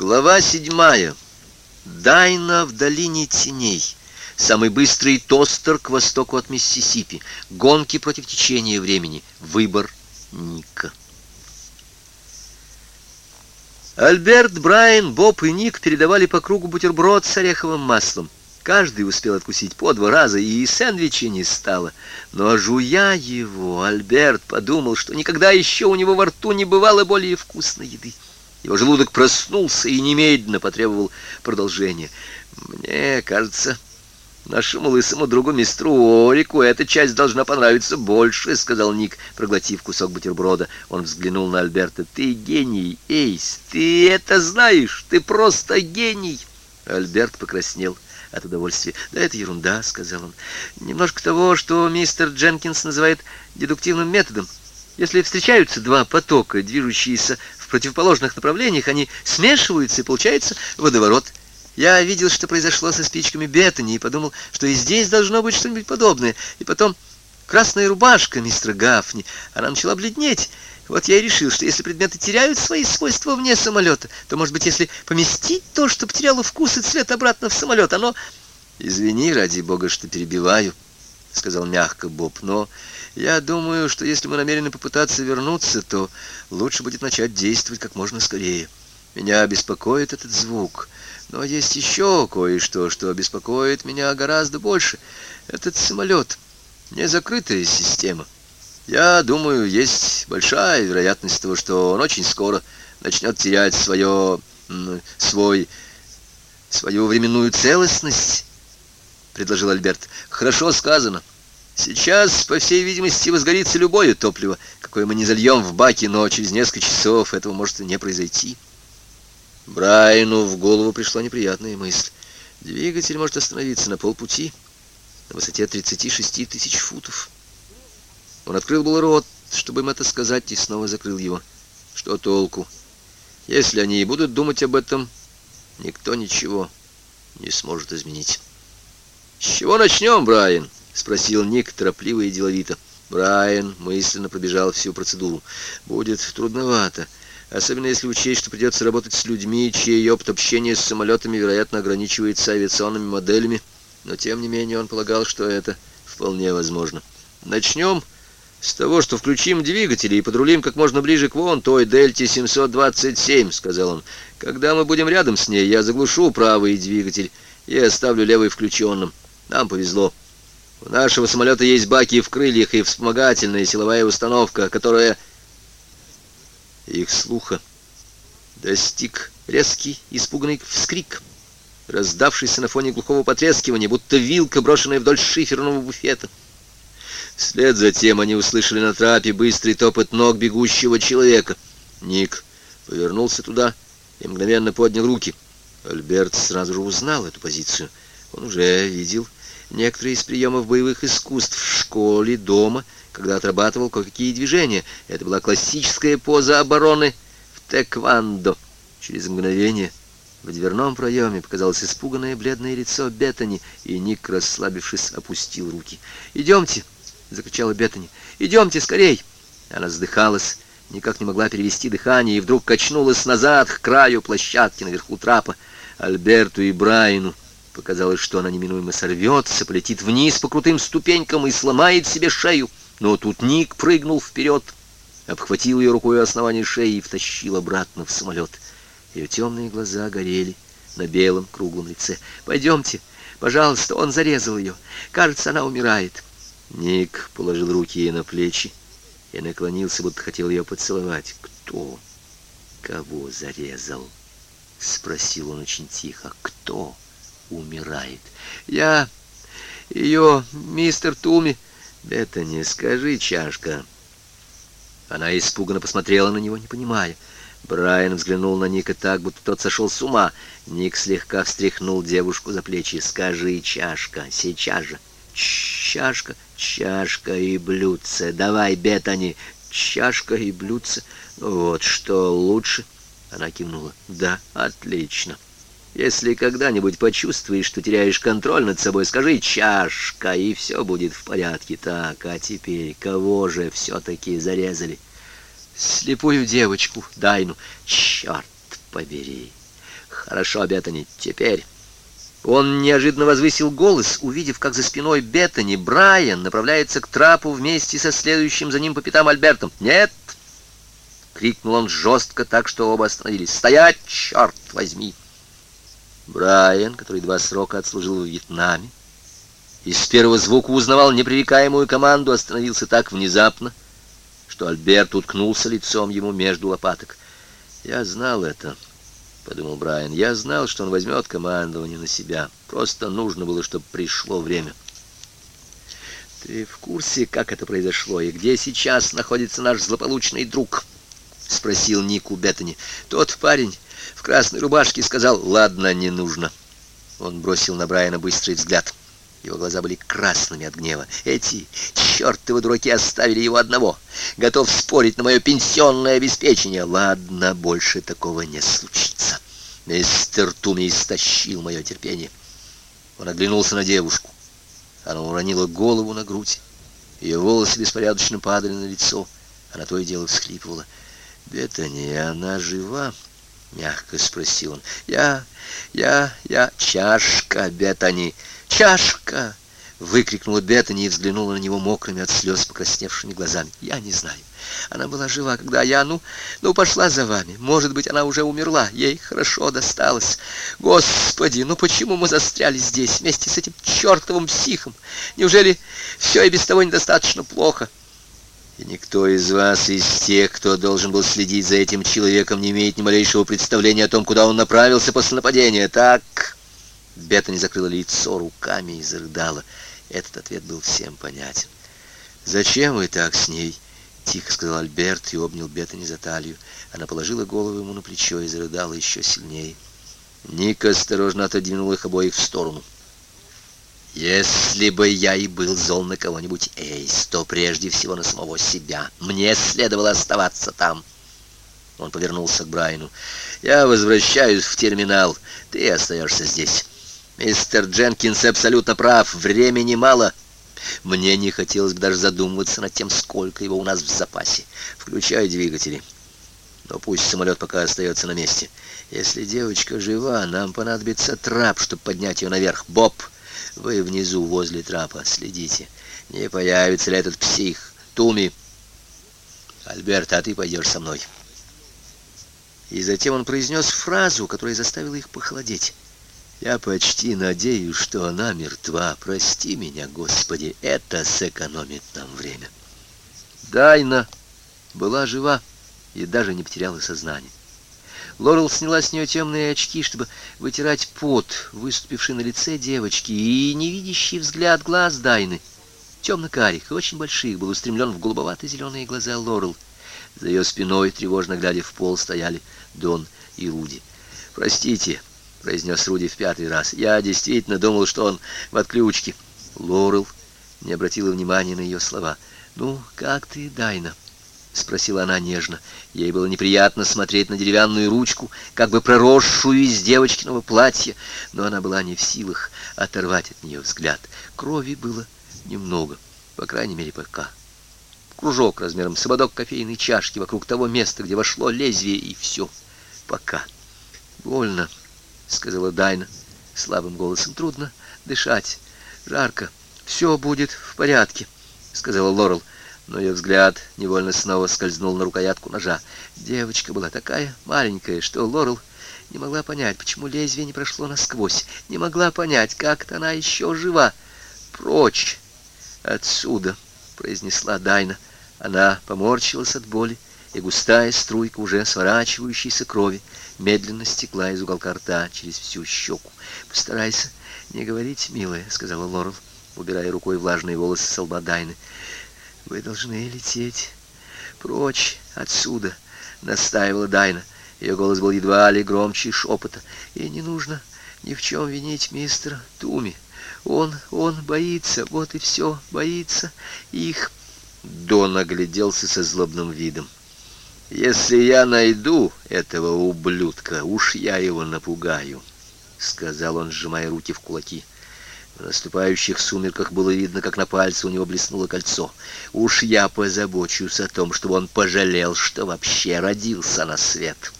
Глава седьмая. Дайна в долине теней. Самый быстрый тостер к востоку от Миссисипи. Гонки против течения времени. Выбор Ника. Альберт, Брайан, Боб и Ник передавали по кругу бутерброд с ореховым маслом. Каждый успел откусить по два раза, и сэндвича не стало. Но, жуя его, Альберт подумал, что никогда еще у него во рту не бывало более вкусной еды. Его желудок проснулся и немедленно потребовал продолжения. «Мне кажется, нашему лысому другу мистеру Орику эта часть должна понравиться больше», — сказал Ник, проглотив кусок бутерброда. Он взглянул на Альберта. «Ты гений, Эйс, ты это знаешь, ты просто гений!» Альберт покраснел от удовольствия. «Да это ерунда», — сказал он. «Немножко того, что мистер Дженкинс называет дедуктивным методом. Если встречаются два потока, движущиеся противоположных направлениях, они смешиваются, и получается водоворот. Я видел, что произошло со спичками Беттани, и подумал, что и здесь должно быть что-нибудь подобное. И потом красная рубашка мистера Гафни, она начала бледнеть, вот я и решил, что если предметы теряют свои свойства вне самолета, то, может быть, если поместить то, что потеряло вкус и цвет обратно в самолет, оно... Извини, ради бога, что перебиваю, — сказал мягко Боб, — но я думаю, что если мы намерены попытаться вернуться, то лучше будет начать действовать как можно скорее. Меня беспокоит этот звук, но есть еще кое-что, что беспокоит меня гораздо больше. Этот самолет — не закрытая система. Я думаю, есть большая вероятность того, что он очень скоро начнет терять свое, свой, свою временную целостность, предложил Альберт. Хорошо сказано. Сейчас, по всей видимости, возгорится любое топливо, какое мы не зальем в баке, но через несколько часов этого может и не произойти. Брайану в голову пришла неприятная мысль. Двигатель может остановиться на полпути, на высоте 36 тысяч футов. Он открыл был рот, чтобы им это сказать, и снова закрыл его. Что толку? Если они и будут думать об этом, никто ничего не сможет изменить. «С чего начнем, Брайан?» — спросил Ник торопливо и деловито. Брайан мысленно пробежал всю процедуру. «Будет трудновато, особенно если учесть, что придется работать с людьми, чей опыт общения с самолетами, вероятно, ограничивается авиационными моделями, но, тем не менее, он полагал, что это вполне возможно. Начнем с того, что включим двигатели и подрулим как можно ближе к вон той Дельте 727, сказал он. Когда мы будем рядом с ней, я заглушу правый двигатель и оставлю левый включенным. Нам повезло. У нашего самолета есть баки в крыльях и вспомогательная силовая установка, которая их слуха достиг резкий испуганный вскрик, раздавшийся на фоне глухого потрескивания, будто вилка, брошенная вдоль шиферного буфета. Вслед за тем они услышали на трапе быстрый топот ног бегущего человека. Ник повернулся туда и мгновенно поднял руки. Альберт сразу же узнал эту позицию. Он уже видел некоторые из приемов боевых искусств в школе, дома, когда отрабатывал кое-какие движения. Это была классическая поза обороны в тэквондо. Через мгновение в дверном проеме показалось испуганное бледное лицо Беттани, и Ник, расслабившись, опустил руки. «Идемте!» — закричала Беттани. «Идемте скорей!» Она вздыхалась, никак не могла перевести дыхание, и вдруг качнулась назад к краю площадки наверху трапа. Альберту и Брайну показалось, что она неминуемо сорвется, полетит вниз по крутым ступенькам и сломает себе шею. Но тут Ник прыгнул вперед, обхватил ее рукой основание шеи и втащил обратно в самолет. Ее темные глаза горели на белом круглом лице. «Пойдемте, пожалуйста, он зарезал ее. Кажется, она умирает». Ник положил руки ей на плечи и наклонился, будто хотел ее поцеловать. «Кто? Кого зарезал?» — спросил он очень тихо. «Кто умирает?» «Я... ее... мистер Туми...» «Это не скажи, чашка». Она испуганно посмотрела на него, не понимая. Брайан взглянул на Ника так, будто тот сошел с ума. Ник слегка встряхнул девушку за плечи. «Скажи, чашка, сейчас же!» чашка, чашка и блюдце. Давай, Беттани, чашка и блюдце. Вот что лучше. Она кивнула. Да, отлично. Если когда-нибудь почувствуешь, что теряешь контроль над собой, скажи «чашка», и все будет в порядке. Так, а теперь кого же все-таки зарезали? Слепую девочку, Дайну. Черт побери! Хорошо, Беттани, теперь... Он неожиданно возвысил голос, увидев, как за спиной Беттани Брайан направляется к трапу вместе со следующим за ним по пятам Альбертом. «Нет!» — крикнул он жестко так, что оба остановились. «Стоять, черт возьми!» Брайан, который два срока отслужил в Вьетнаме, из первого звука узнавал непререкаемую команду, остановился так внезапно, что Альберт уткнулся лицом ему между лопаток. «Я знал это», — подумал Брайан. «Я знал, что он возьмет командование на себя. Просто нужно было, чтобы пришло время». «Ты в курсе, как это произошло, и где сейчас находится наш злополучный друг?» — спросил Нику Беттани. «Тот парень в красной рубашке сказал, ладно, не нужно». Он бросил на Брайана быстрый взгляд. Его глаза были красными от гнева. Эти чертовы дураки оставили его одного. Готов спорить на мое пенсионное обеспечение. Ладно, больше такого не случится. Мистер Туми истощил мое терпение. Он оглянулся на девушку. Она уронила голову на грудь. Ее волосы беспорядочно падали на лицо. Она то и дело всхлипывала. «Беттани, она жива?» — мягко спросил он. «Я, я, я... Чашка, Беттани!» «Чашка!» — выкрикнула Беттани и взглянула на него мокрыми от слез покрасневшими глазами. «Я не знаю. Она была жива, когда я, ну, ну, пошла за вами. Может быть, она уже умерла. Ей хорошо досталось. Господи, ну почему мы застряли здесь вместе с этим чертовым психом? Неужели все и без того недостаточно плохо?» И никто из вас, из тех, кто должен был следить за этим человеком, не имеет ни малейшего представления о том, куда он направился после нападения. Так... Бета не закрыла лицо руками и зарыдала. Этот ответ был всем понятен. «Зачем вы так с ней?» — тихо сказал Альберт и обнял Беттани за талию. Она положила голову ему на плечо и зарыдала еще сильнее. Ника осторожно отодвинул их обоих в сторону. «Если бы я и был зол на кого-нибудь, Эйс, то прежде всего на самого себя. Мне следовало оставаться там». Он повернулся к Брайану. «Я возвращаюсь в терминал. Ты остаешься здесь. Мистер Дженкинс абсолютно прав, времени мало. Мне не хотелось бы даже задумываться над тем, сколько его у нас в запасе. Включай двигатели. Но пусть самолет пока остается на месте. Если девочка жива, нам понадобится трап, чтобы поднять ее наверх. Боб, вы внизу, возле трапа, следите. Не появится ли этот псих? Туми. Альберт, а ты пойдешь со мной. И затем он произнес фразу, которая заставила их похолодеть. Я почти надеюсь, что она мертва. Прости меня, Господи, это сэкономит нам время. Дайна была жива и даже не потеряла сознание. Лорел сняла с нее темные очки, чтобы вытирать пот, выступивший на лице девочки, и невидящий взгляд глаз Дайны, темно-карих и очень больших, был устремлен в голубовато-зеленые глаза Лорел. За ее спиной, тревожно глядя в пол, стояли Дон и Руди. «Простите», — произнес Руди в пятый раз. «Я действительно думал, что он в отключке». Лорел не обратила внимания на ее слова. «Ну, как ты, Дайна?» — спросила она нежно. Ей было неприятно смотреть на деревянную ручку, как бы проросшую из девочкиного платья, но она была не в силах оторвать от нее взгляд. Крови было немного, по крайней мере, пока. Кружок размером с ободок кофейной чашки вокруг того места, где вошло лезвие, и все. Пока. Больно сказала Дайна слабым голосом. Трудно дышать, жарко. Все будет в порядке, сказала Лорел. Но ее взгляд невольно снова скользнул на рукоятку ножа. Девочка была такая маленькая, что Лорел не могла понять, почему лезвие не прошло насквозь. Не могла понять, как-то она еще жива. «Прочь отсюда!» — произнесла Дайна. Она поморщилась от боли, и густая струйка уже сворачивающейся крови медленно стекла из уголка рта через всю щеку. «Постарайся не говорить, милая», — сказала Лорел, убирая рукой влажные волосы с лба Дайны. «Вы должны лететь прочь отсюда», — настаивала Дайна. Ее голос был едва ли громче шепота. «И не нужно ни в чем винить мистера Туми. Он, он боится, вот и все, боится их». Дон огляделся со злобным видом. «Если я найду этого ублюдка, уж я его напугаю», — сказал он, сжимая руки в кулаки. В наступающих сумерках было видно, как на пальце у него блеснуло кольцо. «Уж я позабочусь о том, чтобы он пожалел, что вообще родился на свет».